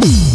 Boom.